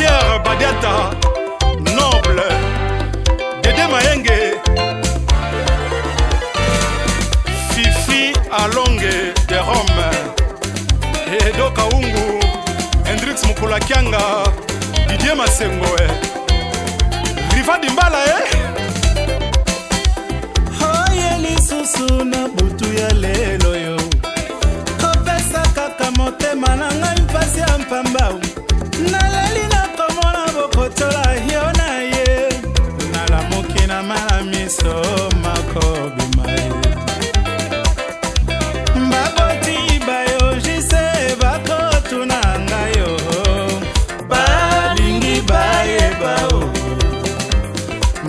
Pierre Badiata Noble Dédé Mayenge Fifi Alonge de Rome Edo Kaungu Hendrix Mukula Kianga Didier Masengoe Riva Dimbala eh Oye lisusu na butu ya lelo yo Kopesa kaka motema na ngai mpasi ya mpamba yeso makobima ye baboti bayo jise bakotuna ngai o balingi bayeba o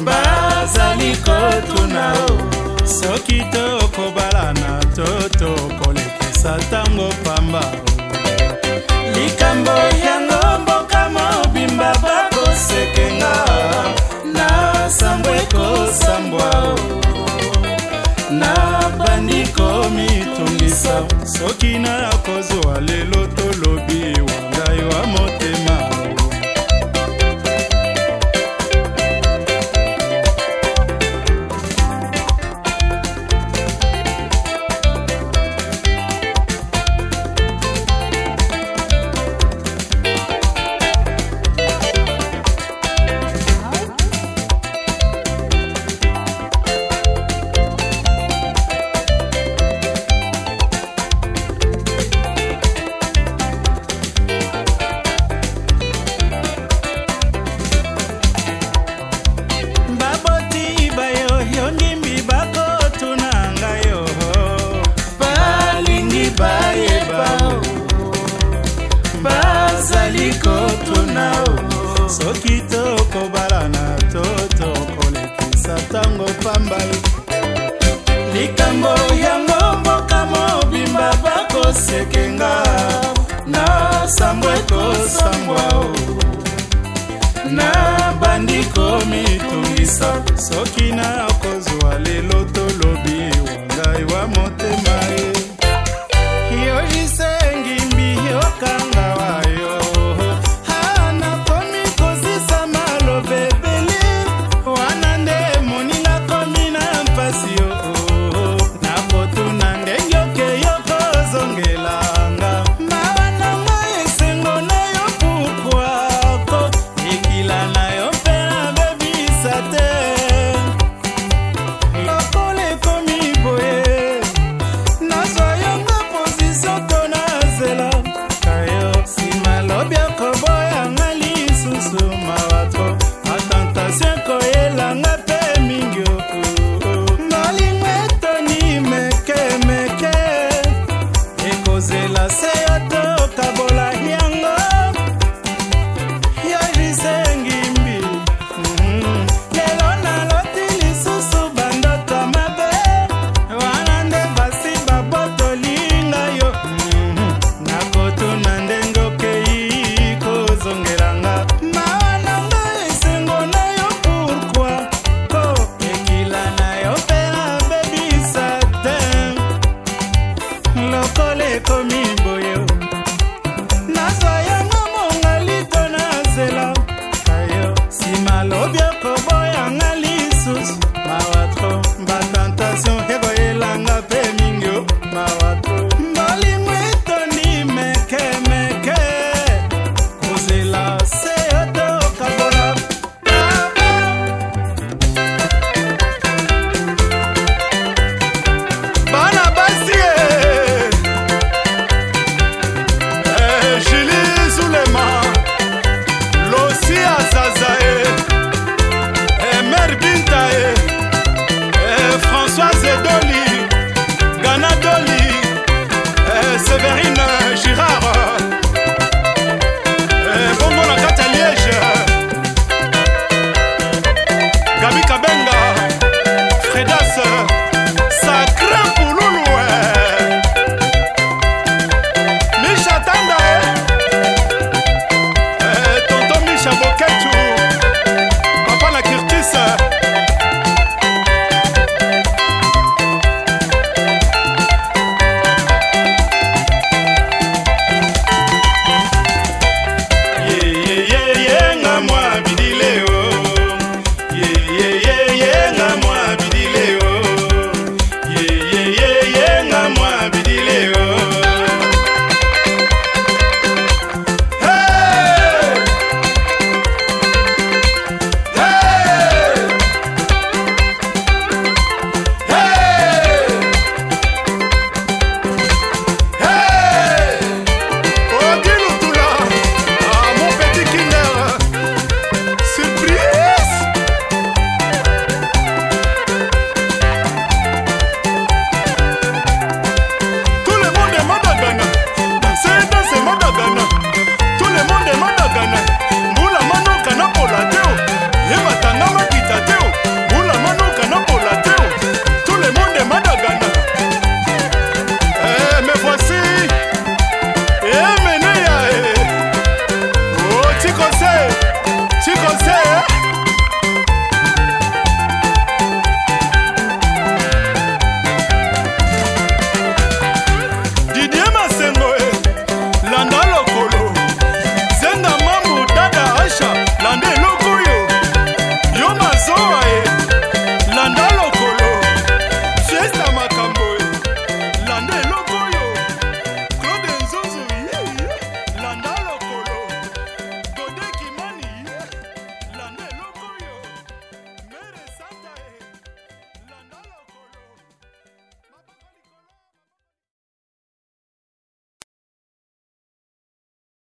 bazali kotuna o soki tokobalana to tokolekisa ntango pamba o soki na soki tokobala na to tokolekisa ntango pamba likambo yango mboka mobimba bakosekenga na sambo ekosambwa nabandi komitungisa soki nakozwa lelo tolobi wangai wa moto Oh.